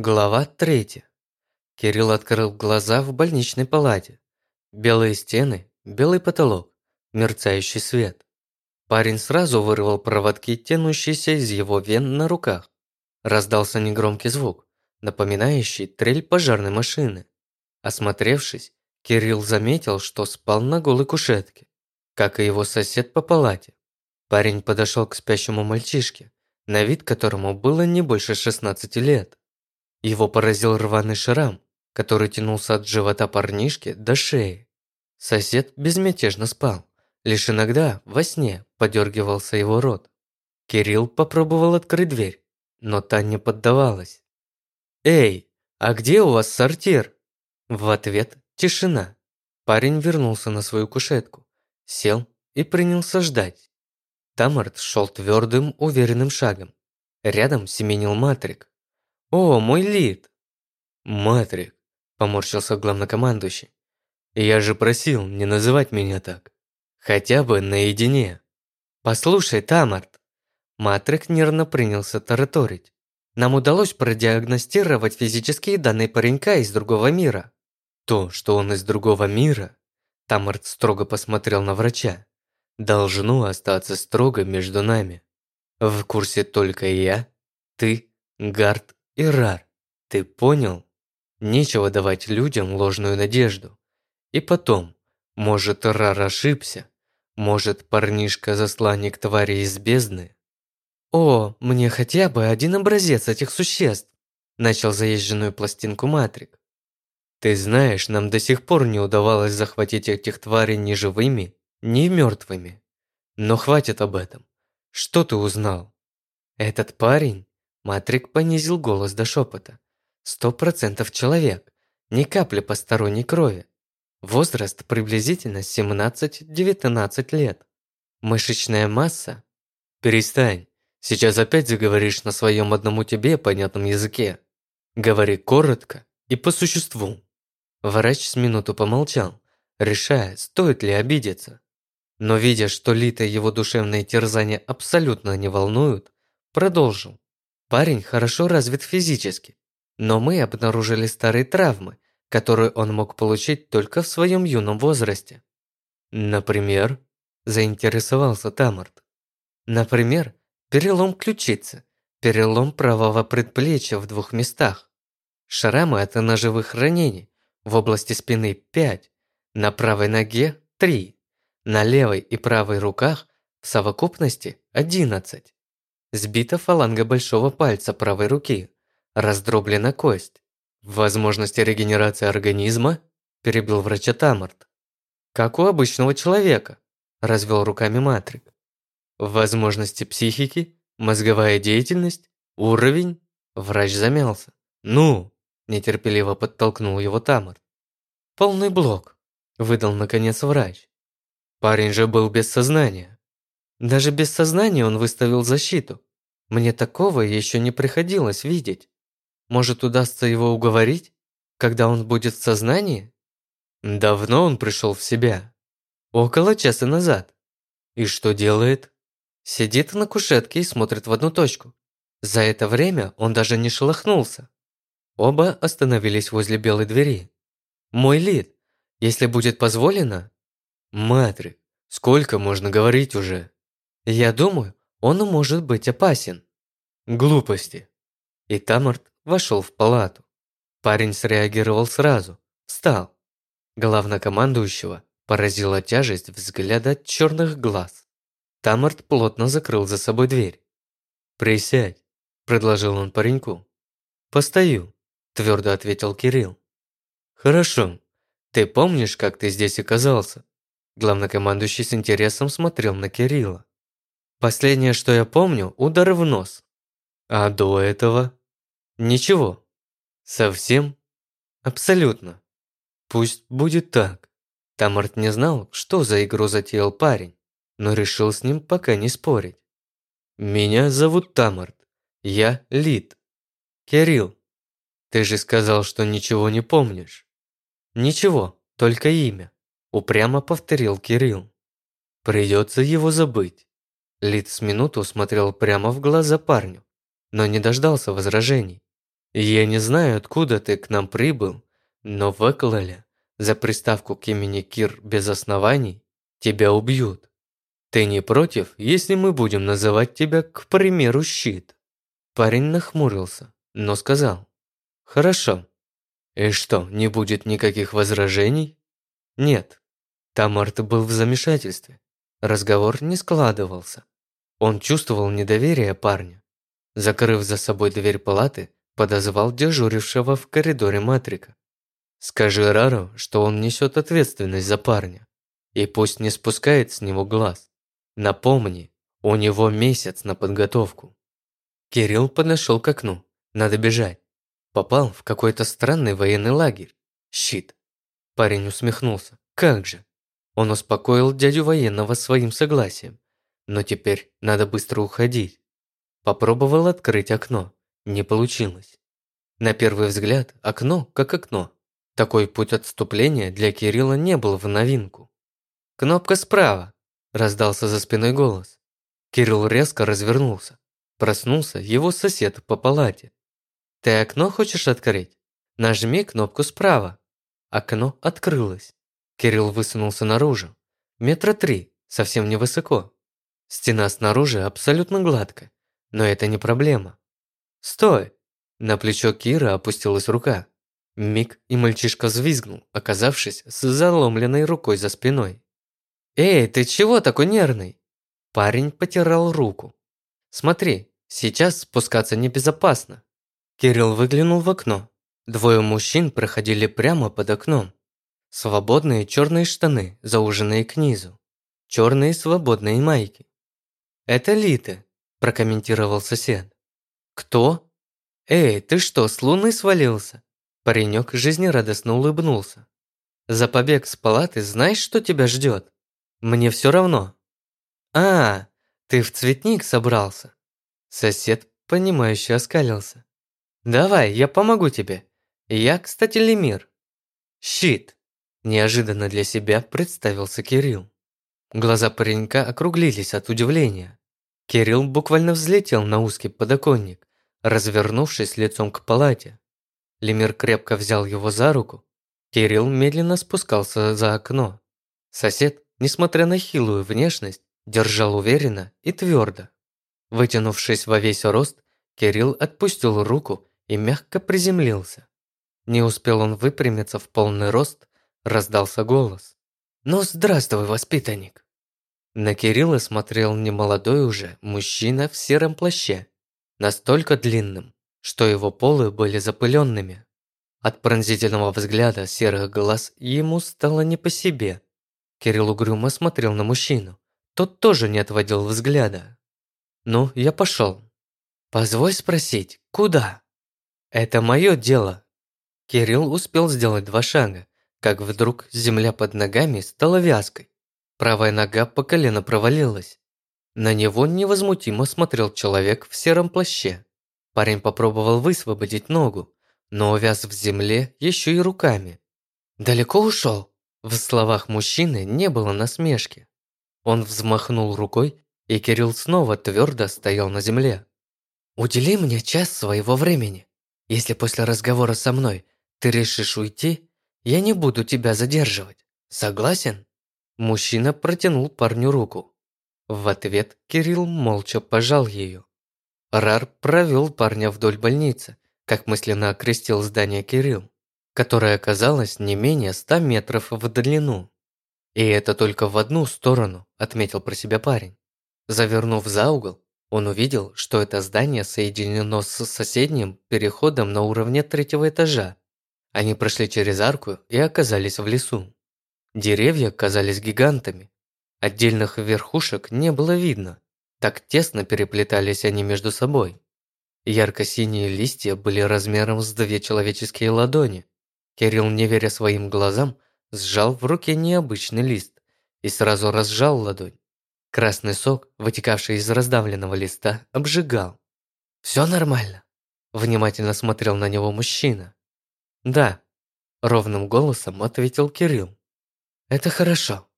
Глава 3. Кирилл открыл глаза в больничной палате. Белые стены, белый потолок, мерцающий свет. Парень сразу вырвал проводки, тянущиеся из его вен на руках. Раздался негромкий звук, напоминающий трель пожарной машины. Осмотревшись, Кирилл заметил, что спал на голой кушетке, как и его сосед по палате. Парень подошел к спящему мальчишке, на вид которому было не больше 16 лет. Его поразил рваный шрам, который тянулся от живота парнишки до шеи. Сосед безмятежно спал. Лишь иногда, во сне, подергивался его рот. Кирилл попробовал открыть дверь, но та не поддавалась. «Эй, а где у вас сортир?» В ответ тишина. Парень вернулся на свою кушетку, сел и принялся ждать. Тамарт шел твердым, уверенным шагом. Рядом семенил Матрик. «О, мой лид!» «Матрик», – поморщился главнокомандующий. «Я же просил не называть меня так. Хотя бы наедине». «Послушай, Тамарт!» Матрик нервно принялся тараторить. «Нам удалось продиагностировать физические данные паренька из другого мира». То, что он из другого мира, Тамарт строго посмотрел на врача, должно остаться строго между нами. В курсе только я, ты, Гард Ирар, ты понял? Нечего давать людям ложную надежду. И потом, может, Ирар ошибся? Может, парнишка-засланник твари из бездны? «О, мне хотя бы один образец этих существ!» Начал заезженную пластинку Матрик. «Ты знаешь, нам до сих пор не удавалось захватить этих тварей ни живыми, ни мертвыми. Но хватит об этом. Что ты узнал?» «Этот парень Матрик понизил голос до шепота. «Сто процентов человек, ни капли посторонней крови. Возраст приблизительно 17-19 лет. Мышечная масса...» «Перестань, сейчас опять заговоришь на своем одному тебе понятном языке. Говори коротко и по существу». Врач с минуту помолчал, решая, стоит ли обидеться. Но видя, что Лита его душевные терзания абсолютно не волнуют, продолжил. Парень хорошо развит физически, но мы обнаружили старые травмы, которые он мог получить только в своем юном возрасте. Например, заинтересовался Тамарт. Например, перелом ключицы, перелом правого предплечья в двух местах, шрамы от ножевых ранений в области спины 5, на правой ноге 3, на левой и правой руках в совокупности 11. Сбита фаланга большого пальца правой руки. Раздроблена кость. Возможности регенерации организма? Перебил врача Тамарт. Как у обычного человека. Развел руками Матрик. Возможности психики? Мозговая деятельность? Уровень? Врач замялся. Ну? Нетерпеливо подтолкнул его Тамарт. Полный блок. Выдал наконец врач. Парень же был без сознания. Даже без сознания он выставил защиту. Мне такого еще не приходилось видеть. Может, удастся его уговорить, когда он будет в сознании? Давно он пришел в себя. Около часа назад. И что делает? Сидит на кушетке и смотрит в одну точку. За это время он даже не шелохнулся. Оба остановились возле белой двери. «Мой лид, если будет позволено...» «Матрик, сколько можно говорить уже?» Я думаю, он может быть опасен. Глупости. И Тамарт вошел в палату. Парень среагировал сразу, встал. Главнокомандующего поразила тяжесть взгляда черных глаз. Тамарт плотно закрыл за собой дверь. «Присядь», – предложил он пареньку. «Постою», – твердо ответил Кирилл. «Хорошо. Ты помнишь, как ты здесь оказался?» Главнокомандующий с интересом смотрел на Кирилла. Последнее, что я помню, удар в нос. А до этого? Ничего. Совсем? Абсолютно. Пусть будет так. Тамарт не знал, что за игру затеял парень, но решил с ним пока не спорить. Меня зовут Тамарт. Я Лид. Кирилл, ты же сказал, что ничего не помнишь. Ничего, только имя. Упрямо повторил Кирилл. Придется его забыть. Лид с минуту смотрел прямо в глаза парню, но не дождался возражений. Я не знаю, откуда ты к нам прибыл, но в Эклале за приставку к имени Кир без оснований тебя убьют. Ты не против, если мы будем называть тебя, к примеру, Щит?» Парень нахмурился, но сказал. «Хорошо. И что, не будет никаких возражений?» «Нет». Тамарт был в замешательстве. Разговор не складывался. Он чувствовал недоверие парня. Закрыв за собой дверь палаты, подозвал дежурившего в коридоре Матрика. «Скажи Рару, что он несет ответственность за парня, и пусть не спускает с него глаз. Напомни, у него месяц на подготовку». Кирилл подошел к окну. Надо бежать. Попал в какой-то странный военный лагерь. Щит. Парень усмехнулся. Как же. Он успокоил дядю военного своим согласием. Но теперь надо быстро уходить. Попробовал открыть окно. Не получилось. На первый взгляд, окно как окно. Такой путь отступления для Кирилла не был в новинку. «Кнопка справа!» – раздался за спиной голос. Кирилл резко развернулся. Проснулся его сосед по палате. «Ты окно хочешь открыть? Нажми кнопку справа». Окно открылось. Кирилл высунулся наружу. Метра три, совсем невысоко. Стена снаружи абсолютно гладкая, но это не проблема. «Стой!» На плечо Кира опустилась рука. Миг, и мальчишка взвизгнул, оказавшись с заломленной рукой за спиной. «Эй, ты чего такой нервный?» Парень потирал руку. «Смотри, сейчас спускаться небезопасно». Кирилл выглянул в окно. Двое мужчин проходили прямо под окном. Свободные черные штаны, зауженные к низу. Черные свободные майки. «Это Литы», – прокомментировал сосед. «Кто?» «Эй, ты что, с луны свалился?» Паренек жизнерадостно улыбнулся. «За побег с палаты знаешь, что тебя ждет? Мне все равно». «А, ты в цветник собрался?» Сосед, понимающе оскалился. «Давай, я помогу тебе. Я, кстати, Лемир». «Щит!» Неожиданно для себя представился Кирилл. Глаза паренька округлились от удивления. Кирилл буквально взлетел на узкий подоконник, развернувшись лицом к палате. Лемир крепко взял его за руку. Кирилл медленно спускался за окно. Сосед, несмотря на хилую внешность, держал уверенно и твердо. Вытянувшись во весь рост, Кирилл отпустил руку и мягко приземлился. Не успел он выпрямиться в полный рост, раздался голос. «Ну, здравствуй, воспитанник!» На Кирилла смотрел немолодой уже мужчина в сером плаще, настолько длинным, что его полы были запыленными. От пронзительного взгляда серых глаз ему стало не по себе. Кирилл угрюмо смотрел на мужчину. Тот тоже не отводил взгляда. «Ну, я пошел». «Позволь спросить, куда?» «Это мое дело». Кирилл успел сделать два шага, как вдруг земля под ногами стала вязкой. Правая нога по колено провалилась. На него невозмутимо смотрел человек в сером плаще. Парень попробовал высвободить ногу, но увяз в земле еще и руками. «Далеко ушел?» В словах мужчины не было насмешки. Он взмахнул рукой, и Кирилл снова твердо стоял на земле. «Удели мне час своего времени. Если после разговора со мной ты решишь уйти, я не буду тебя задерживать. Согласен?» Мужчина протянул парню руку. В ответ Кирилл молча пожал ее. Рар провел парня вдоль больницы, как мысленно окрестил здание Кирилл, которое оказалось не менее ста метров в длину. И это только в одну сторону, отметил про себя парень. Завернув за угол, он увидел, что это здание соединено с соседним переходом на уровне третьего этажа. Они прошли через арку и оказались в лесу. Деревья казались гигантами. Отдельных верхушек не было видно. Так тесно переплетались они между собой. Ярко-синие листья были размером с две человеческие ладони. Кирилл, не веря своим глазам, сжал в руке необычный лист и сразу разжал ладонь. Красный сок, вытекавший из раздавленного листа, обжигал. «Все нормально?» Внимательно смотрел на него мужчина. «Да», – ровным голосом ответил Кирилл. «Это хорошо».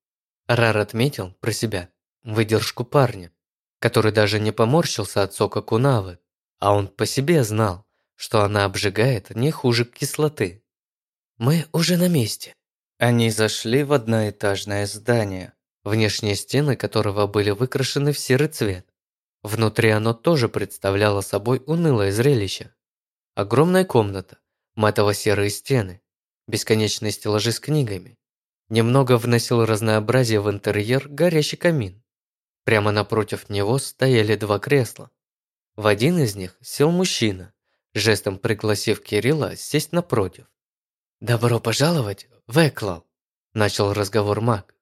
Рар отметил про себя выдержку парня, который даже не поморщился от сока кунавы, а он по себе знал, что она обжигает не хуже кислоты. «Мы уже на месте». Они зашли в одноэтажное здание, внешние стены которого были выкрашены в серый цвет. Внутри оно тоже представляло собой унылое зрелище. Огромная комната, матово-серые стены, бесконечные стеллажи с книгами. Немного вносил разнообразие в интерьер горящий камин. Прямо напротив него стояли два кресла. В один из них сел мужчина, жестом пригласив Кирилла сесть напротив. «Добро пожаловать в Эклал», – начал разговор маг.